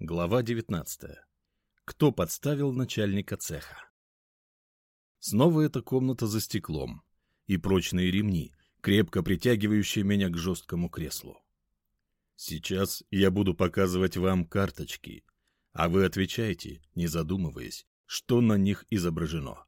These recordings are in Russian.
Глава 19. Кто подставил начальника цеха? Снова эта комната за стеклом и прочные ремни, крепко притягивающие меня к жесткому креслу. Сейчас я буду показывать вам карточки, а вы отвечаете, не задумываясь, что на них изображено.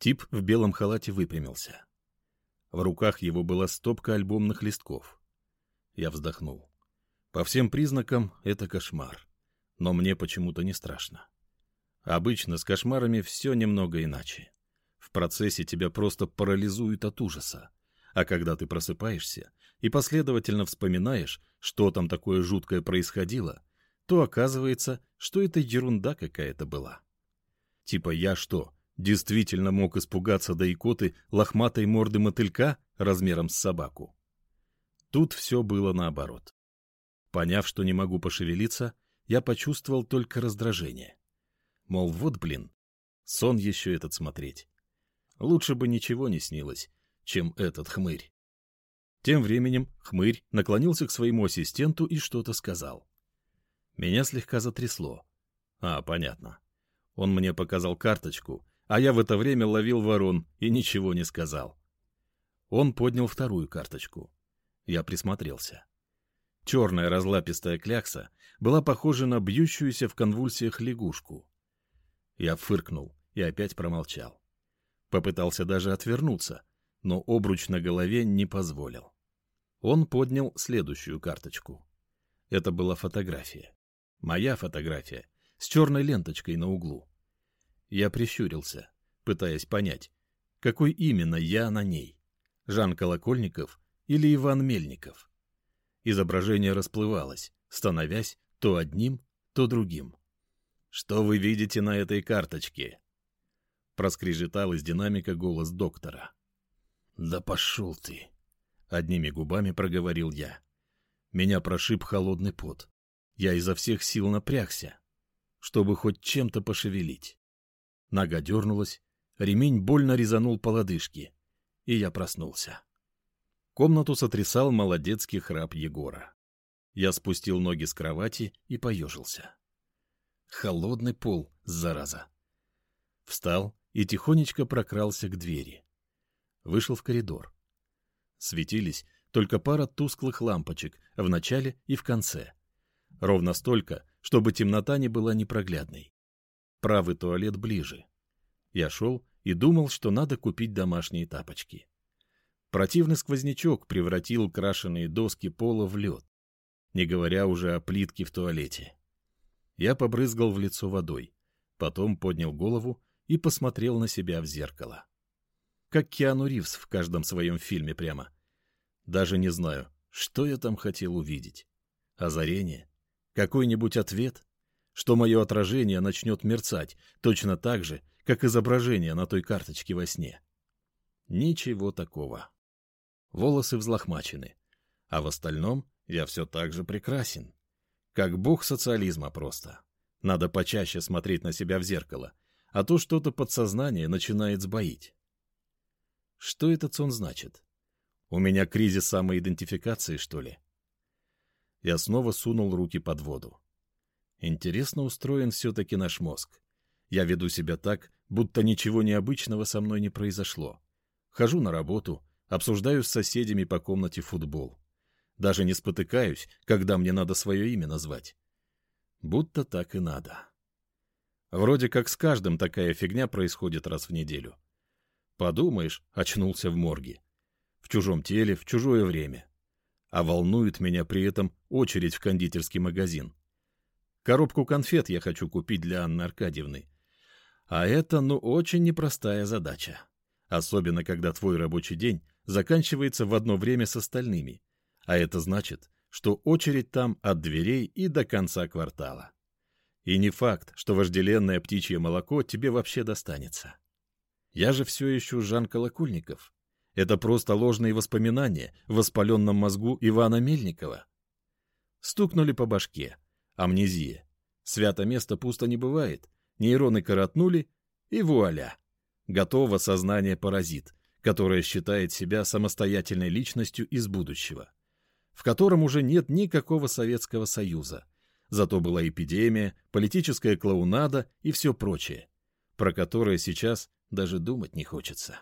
Тип в белом халате выпрямился. В руках его была стопка альбомных листков. Я вздохнул. По всем признакам это кошмар но мне почему-то не страшно. Обычно с кошмарами все немного иначе. В процессе тебя просто парализует от ужаса. А когда ты просыпаешься и последовательно вспоминаешь, что там такое жуткое происходило, то оказывается, что это ерунда какая-то была. Типа я что, действительно мог испугаться до икоты лохматой морды мотылька размером с собаку? Тут все было наоборот. Поняв, что не могу пошевелиться, я почувствовал только раздражение. Мол, вот блин, сон еще этот смотреть. Лучше бы ничего не снилось, чем этот хмырь. Тем временем хмырь наклонился к своему ассистенту и что-то сказал. Меня слегка затрясло. А, понятно. Он мне показал карточку, а я в это время ловил ворон и ничего не сказал. Он поднял вторую карточку. Я присмотрелся. Черная разлапистая клякса была похожа на бьющуюся в конвульсиях лягушку. Я фыркнул и опять промолчал. Попытался даже отвернуться, но обруч на голове не позволил. Он поднял следующую карточку. Это была фотография. Моя фотография, с черной ленточкой на углу. Я прищурился, пытаясь понять, какой именно я на ней. Жан Колокольников или Иван Мельников. Изображение расплывалось, становясь то одним, то другим. «Что вы видите на этой карточке?» Проскрежетал из динамика голос доктора. «Да пошел ты!» — одними губами проговорил я. Меня прошиб холодный пот. Я изо всех сил напрягся, чтобы хоть чем-то пошевелить. Нога дернулась, ремень больно резанул по лодыжке, и я проснулся. Комнату сотрясал молодецкий храп Егора. Я спустил ноги с кровати и поежился. Холодный пол, зараза. Встал и тихонечко прокрался к двери. Вышел в коридор. Светились только пара тусклых лампочек в начале и в конце. Ровно столько, чтобы темнота не была непроглядной. Правый туалет ближе. Я шел и думал, что надо купить домашние тапочки. Противный сквознячок превратил крашеные доски пола в лед, не говоря уже о плитке в туалете. Я побрызгал в лицо водой, потом поднял голову и посмотрел на себя в зеркало. Как Киану Ривз в каждом своем фильме прямо. Даже не знаю, что я там хотел увидеть. Озарение? Какой-нибудь ответ? Что мое отражение начнет мерцать точно так же, как изображение на той карточке во сне? Ничего такого волосы взлохмачены, а в остальном я все так же прекрасен. Как бог социализма просто. Надо почаще смотреть на себя в зеркало, а то что-то подсознание начинает сбоить. Что этот сон значит? У меня кризис самоидентификации, что ли? Я снова сунул руки под воду. Интересно устроен все-таки наш мозг. Я веду себя так, будто ничего необычного со мной не произошло. Хожу на работу, Обсуждаю с соседями по комнате футбол. Даже не спотыкаюсь, когда мне надо свое имя назвать. Будто так и надо. Вроде как с каждым такая фигня происходит раз в неделю. Подумаешь, очнулся в морге. В чужом теле, в чужое время. А волнует меня при этом очередь в кондитерский магазин. Коробку конфет я хочу купить для Анны Аркадьевны. А это, ну, очень непростая задача. Особенно, когда твой рабочий день заканчивается в одно время с остальными, а это значит, что очередь там от дверей и до конца квартала. И не факт, что вожделенное птичье молоко тебе вообще достанется. Я же все ищу Жан Колокольников. Это просто ложные воспоминания в воспаленном мозгу Ивана Мельникова. Стукнули по башке. Амнезия. Свято место пусто не бывает. Нейроны коротнули, и вуаля. Готово сознание паразит, которая считает себя самостоятельной личностью из будущего, в котором уже нет никакого Советского Союза, Зато была эпидемия, политическая клоунада и все прочее, про которое сейчас даже думать не хочется.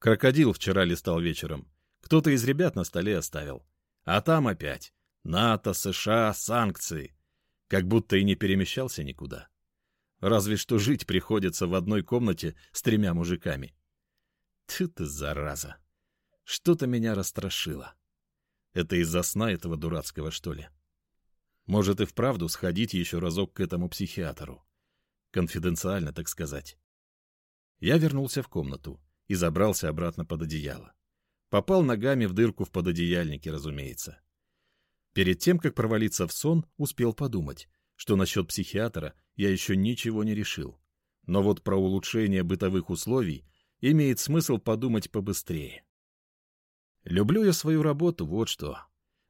Крокодил вчера листал вечером. Кто-то из ребят на столе оставил. А там опять. НАТО, США, санкции. Как будто и не перемещался никуда. Разве что жить приходится в одной комнате с тремя мужиками. Ты ты, зараза. Что-то меня расстрашило. Это из-за сна этого дурацкого, что ли? Может и вправду сходить еще разок к этому психиатру. Конфиденциально, так сказать. Я вернулся в комнату и забрался обратно под одеяло. Попал ногами в дырку в пододеяльнике, разумеется. Перед тем, как провалиться в сон, успел подумать, что насчет психиатра я еще ничего не решил. Но вот про улучшение бытовых условий имеет смысл подумать побыстрее. Люблю я свою работу, вот что.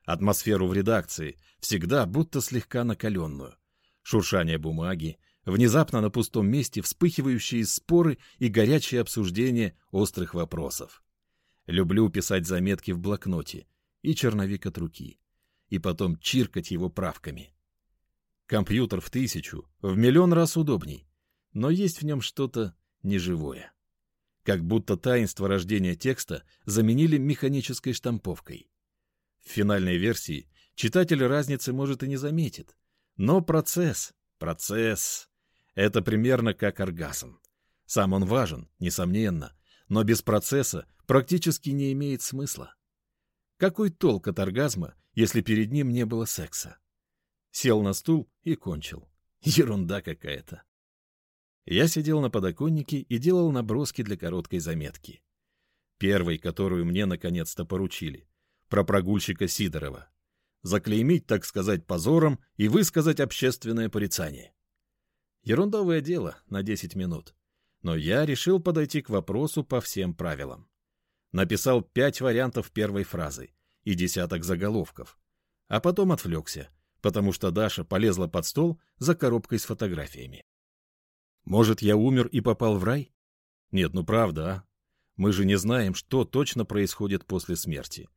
Атмосферу в редакции, всегда будто слегка накаленную. Шуршание бумаги, внезапно на пустом месте вспыхивающие споры и горячие обсуждения острых вопросов. Люблю писать заметки в блокноте и черновик от руки, и потом чиркать его правками. Компьютер в тысячу, в миллион раз удобней, но есть в нем что-то неживое. Как будто таинство рождения текста заменили механической штамповкой. В финальной версии читатель разницы может и не заметит, но процесс, процесс это примерно как оргазм. Сам он важен, несомненно, но без процесса практически не имеет смысла. Какой толк от оргазма, если перед ним не было секса? Сел на стул и кончил. Ерунда какая-то. Я сидел на подоконнике и делал наброски для короткой заметки. Первой, которую мне наконец-то поручили. Про прогульщика Сидорова. Заклеймить, так сказать, позором и высказать общественное порицание. Ерундовое дело на 10 минут. Но я решил подойти к вопросу по всем правилам. Написал пять вариантов первой фразы и десяток заголовков. А потом отвлекся, потому что Даша полезла под стол за коробкой с фотографиями. Может, я умер и попал в рай? Нет, ну правда, а? Мы же не знаем, что точно происходит после смерти.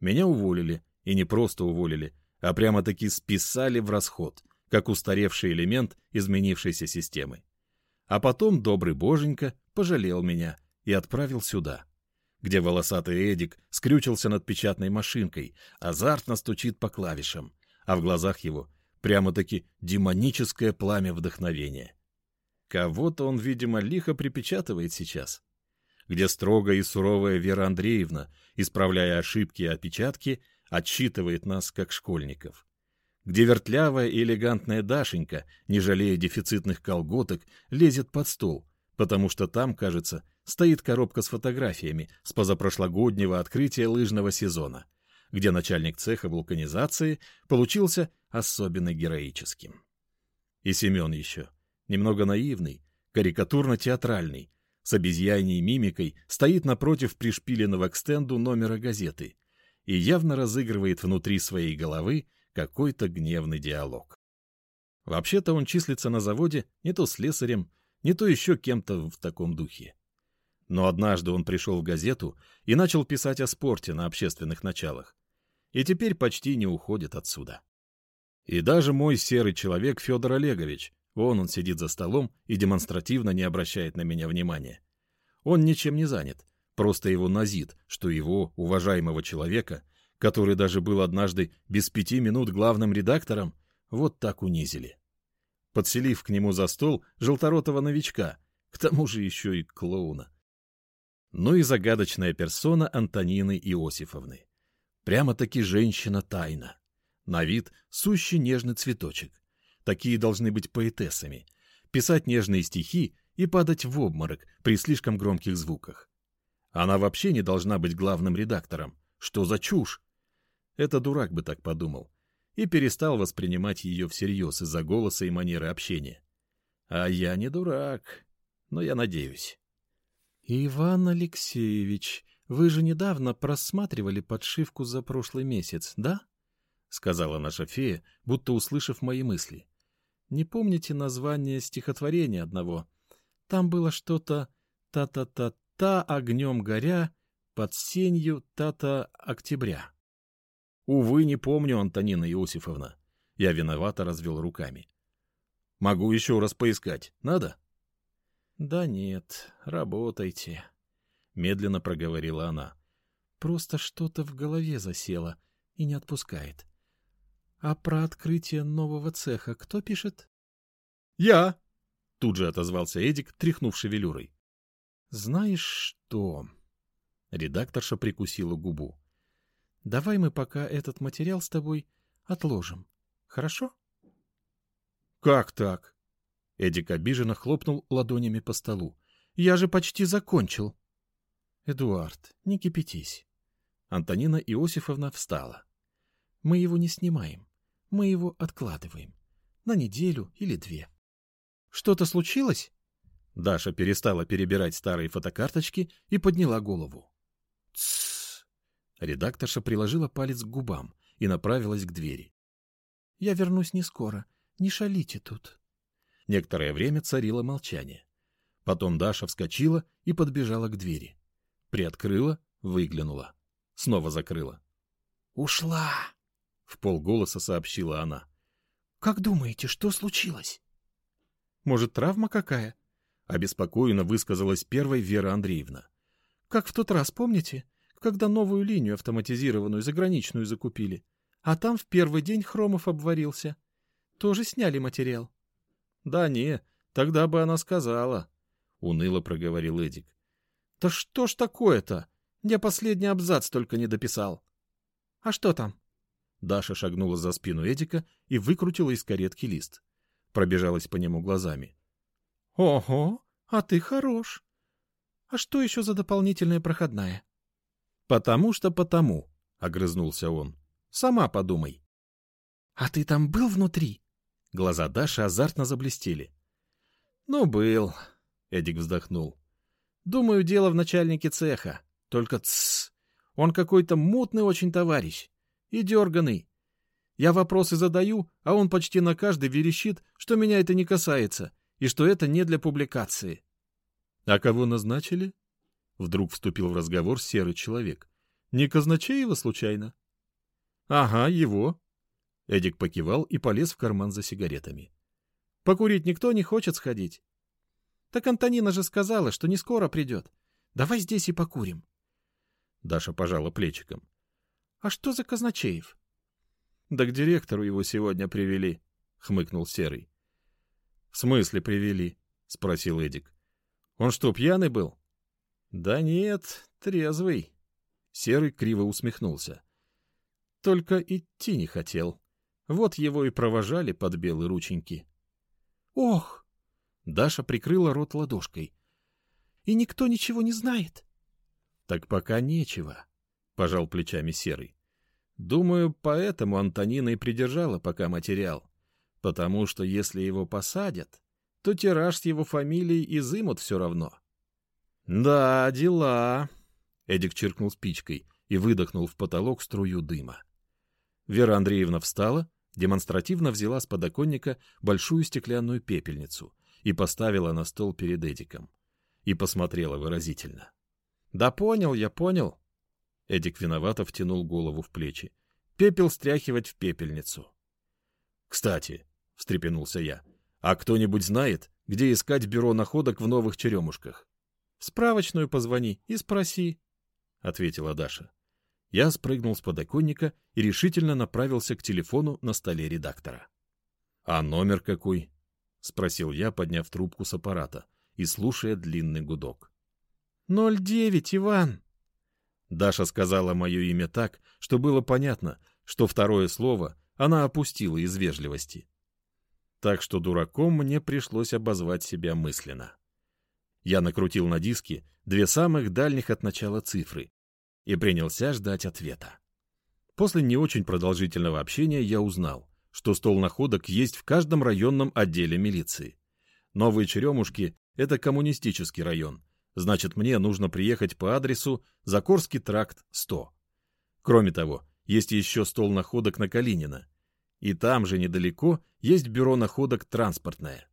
Меня уволили, и не просто уволили, а прямо-таки списали в расход, как устаревший элемент изменившейся системы. А потом добрый боженька пожалел меня и отправил сюда, где волосатый Эдик скрючился над печатной машинкой, азартно стучит по клавишам, а в глазах его прямо-таки демоническое пламя вдохновения. Кого-то он, видимо, лихо припечатывает сейчас. Где строгая и суровая Вера Андреевна, исправляя ошибки и отпечатки, отчитывает нас как школьников где вертлявая и элегантная Дашенька, не жалея дефицитных колготок, лезет под стол, потому что там, кажется, стоит коробка с фотографиями с позапрошлогоднего открытия лыжного сезона, где начальник цеха вулканизации получился особенно героическим. И Семен еще, немного наивный, карикатурно-театральный, с обезьяньей мимикой стоит напротив пришпиленного к стенду номера газеты и явно разыгрывает внутри своей головы какой-то гневный диалог. Вообще-то он числится на заводе не то слесарем, не то еще кем-то в таком духе. Но однажды он пришел в газету и начал писать о спорте на общественных началах. И теперь почти не уходит отсюда. И даже мой серый человек Федор Олегович, вон он сидит за столом и демонстративно не обращает на меня внимания. Он ничем не занят, просто его назид, что его, уважаемого человека, который даже был однажды без пяти минут главным редактором, вот так унизили. Подселив к нему за стол желторотого новичка, к тому же еще и клоуна. Ну и загадочная персона Антонины Иосифовны. Прямо-таки женщина-тайна. На вид сущий нежный цветочек. Такие должны быть поэтессами. Писать нежные стихи и падать в обморок при слишком громких звуках. Она вообще не должна быть главным редактором. Что за чушь? Это дурак бы так подумал. И перестал воспринимать ее всерьез из-за голоса и манеры общения. А я не дурак, но я надеюсь. — Иван Алексеевич, вы же недавно просматривали подшивку за прошлый месяц, да? — сказала наша фея, будто услышав мои мысли. — Не помните название стихотворения одного? Там было что-то «та-та-та-та огнем горя под сенью та-та октября». Увы, не помню, Антонина Иосифовна. Я виновато развел руками. Могу еще раз поискать. Надо? Да нет, работайте, медленно проговорила она. Просто что-то в голове засело и не отпускает. А про открытие нового цеха кто пишет? Я, тут же отозвался Эдик, тряхнув шевелюрой. Знаешь что? Редакторша прикусила губу. Давай мы пока этот материал с тобой отложим. Хорошо? Как так? Эдик обиженно хлопнул ладонями по столу. Я же почти закончил. Эдуард, не кипятись. Антонина Иосифовна встала. Мы его не снимаем. Мы его откладываем. На неделю или две. Что-то случилось? Даша перестала перебирать старые фотокарточки и подняла голову. Тссс. Редакторша приложила палец к губам и направилась к двери. Я вернусь не скоро. Не шалите тут. Некоторое время царило молчание. Потом Даша вскочила и подбежала к двери. Приоткрыла, выглянула. Снова закрыла. «Ушла!» — в полголоса сообщила она. «Как думаете, что случилось?» «Может, травма какая?» — обеспокоенно высказалась первой Вера Андреевна. «Как в тот раз, помните, когда новую линию автоматизированную заграничную закупили, а там в первый день Хромов обварился? Тоже сняли материал?» «Да не, тогда бы она сказала», — уныло проговорил Эдик. «Да что ж такое-то? Я последний абзац только не дописал». «А что там?» Даша шагнула за спину Эдика и выкрутила из каретки лист. Пробежалась по нему глазами. «Ого, а ты хорош. А что еще за дополнительная проходная?» «Потому что потому», — огрызнулся он. «Сама подумай». «А ты там был внутри?» Глаза Даши азартно заблестели. «Ну, был», — Эдик вздохнул. «Думаю, дело в начальнике цеха. Только тссс, он какой-то мутный очень товарищ и дерганый. Я вопросы задаю, а он почти на каждый верещит, что меня это не касается и что это не для публикации». «А кого назначили?» Вдруг вступил в разговор серый человек. «Не Казначеева, случайно?» «Ага, его», Эдик покивал и полез в карман за сигаретами. «Покурить никто не хочет сходить?» «Так Антонина же сказала, что не скоро придет. Давай здесь и покурим». Даша пожала плечиком. «А что за Казначеев?» «Да к директору его сегодня привели», — хмыкнул Серый. «В смысле привели?» — спросил Эдик. «Он что, пьяный был?» «Да нет, трезвый». Серый криво усмехнулся. «Только идти не хотел». Вот его и провожали под белые рученьки. «Ох!» Даша прикрыла рот ладошкой. «И никто ничего не знает?» «Так пока нечего», — пожал плечами Серый. «Думаю, поэтому Антонина и придержала пока материал. Потому что если его посадят, то тираж с его фамилией изымут все равно». «Да, дела», — Эдик чиркнул спичкой и выдохнул в потолок струю дыма. Вера Андреевна встала, демонстративно взяла с подоконника большую стеклянную пепельницу и поставила на стол перед Эдиком. И посмотрела выразительно. «Да понял, я понял». Эдик виновато втянул голову в плечи. «Пепел стряхивать в пепельницу». «Кстати», — встрепенулся я, — «а кто-нибудь знает, где искать бюро находок в новых черемушках?» «В справочную позвони и спроси», — ответила Даша. Я спрыгнул с подоконника и решительно направился к телефону на столе редактора. «А номер какой?» — спросил я, подняв трубку с аппарата и слушая длинный гудок. «Ноль девять, Иван!» Даша сказала мое имя так, что было понятно, что второе слово она опустила из вежливости. Так что дураком мне пришлось обозвать себя мысленно. Я накрутил на диске две самых дальних от начала цифры и принялся ждать ответа. После не очень продолжительного общения я узнал, что стол находок есть в каждом районном отделе милиции. Новые Черемушки — это коммунистический район, значит, мне нужно приехать по адресу Закорский тракт, 100. Кроме того, есть еще стол находок на Калинина, и там же недалеко есть бюро находок транспортное.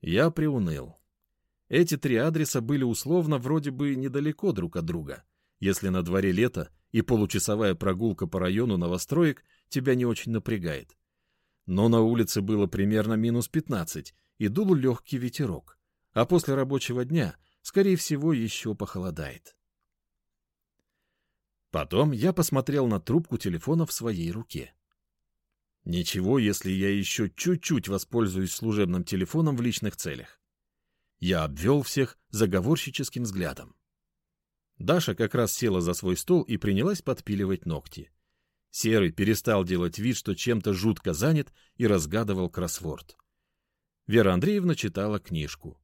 Я приуныл. Эти три адреса были условно вроде бы недалеко друг от друга — если на дворе лето и получасовая прогулка по району новостроек тебя не очень напрягает. но на улице было примерно минус 15, и дул легкий ветерок, а после рабочего дня, скорее всего, еще похолодает. Потом я посмотрел на трубку телефона в своей руке. Ничего, если я еще чуть-чуть воспользуюсь служебным телефоном в личных целях. Я обвел всех заговорщическим взглядом. Даша как раз села за свой стол и принялась подпиливать ногти. Серый перестал делать вид, что чем-то жутко занят, и разгадывал кроссворд. Вера Андреевна читала книжку.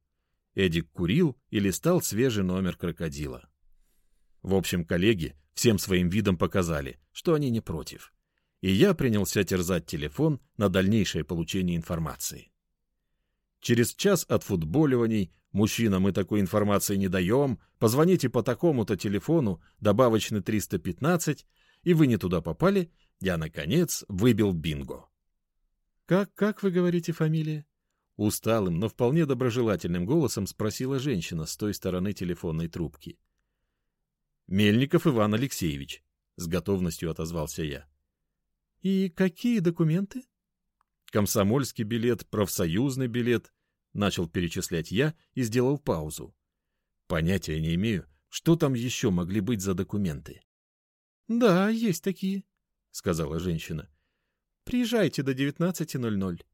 Эдик курил и листал свежий номер крокодила. В общем, коллеги всем своим видом показали, что они не против. И я принялся терзать телефон на дальнейшее получение информации. Через час от футболиваний «Мужчина, мы такой информации не даем, позвоните по такому-то телефону, добавочный 315», и вы не туда попали, я, наконец, выбил бинго. «Как, как вы говорите фамилия?» Усталым, но вполне доброжелательным голосом спросила женщина с той стороны телефонной трубки. «Мельников Иван Алексеевич», — с готовностью отозвался я. «И какие документы?» комсомольский билет, профсоюзный билет, начал перечислять я и сделал паузу. Понятия не имею, что там еще могли быть за документы. — Да, есть такие, — сказала женщина. — Приезжайте до 19.00. —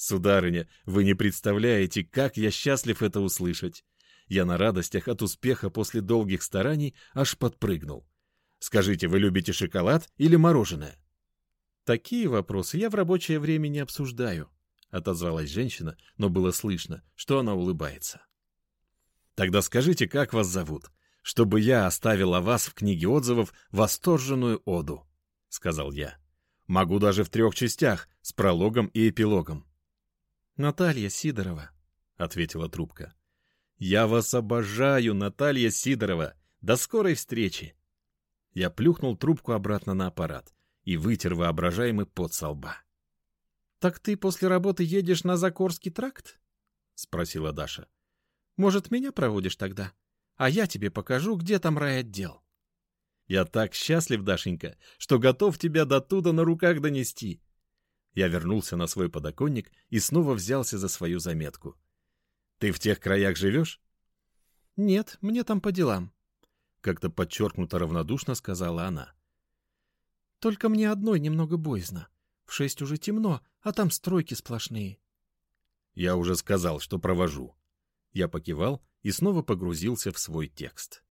Сударыня, вы не представляете, как я счастлив это услышать. Я на радостях от успеха после долгих стараний аж подпрыгнул. Скажите, вы любите шоколад или мороженое? «Такие вопросы я в рабочее время не обсуждаю», — отозвалась женщина, но было слышно, что она улыбается. «Тогда скажите, как вас зовут, чтобы я оставил о вас в книге отзывов восторженную оду», — сказал я. «Могу даже в трех частях, с прологом и эпилогом». «Наталья Сидорова», — ответила трубка. «Я вас обожаю, Наталья Сидорова! До скорой встречи!» Я плюхнул трубку обратно на аппарат и вытер воображаемый пот со лба. — Так ты после работы едешь на Закорский тракт? — спросила Даша. — Может, меня проводишь тогда? А я тебе покажу, где там райотдел. Я так счастлив, Дашенька, что готов тебя до туда на руках донести. Я вернулся на свой подоконник и снова взялся за свою заметку. Ты в тех краях живешь? Нет, мне там по делам. Как-то подчеркнуто равнодушно сказала она. Только мне одной немного боязно. В шесть уже темно, а там стройки сплошные. Я уже сказал, что провожу. Я покивал и снова погрузился в свой текст.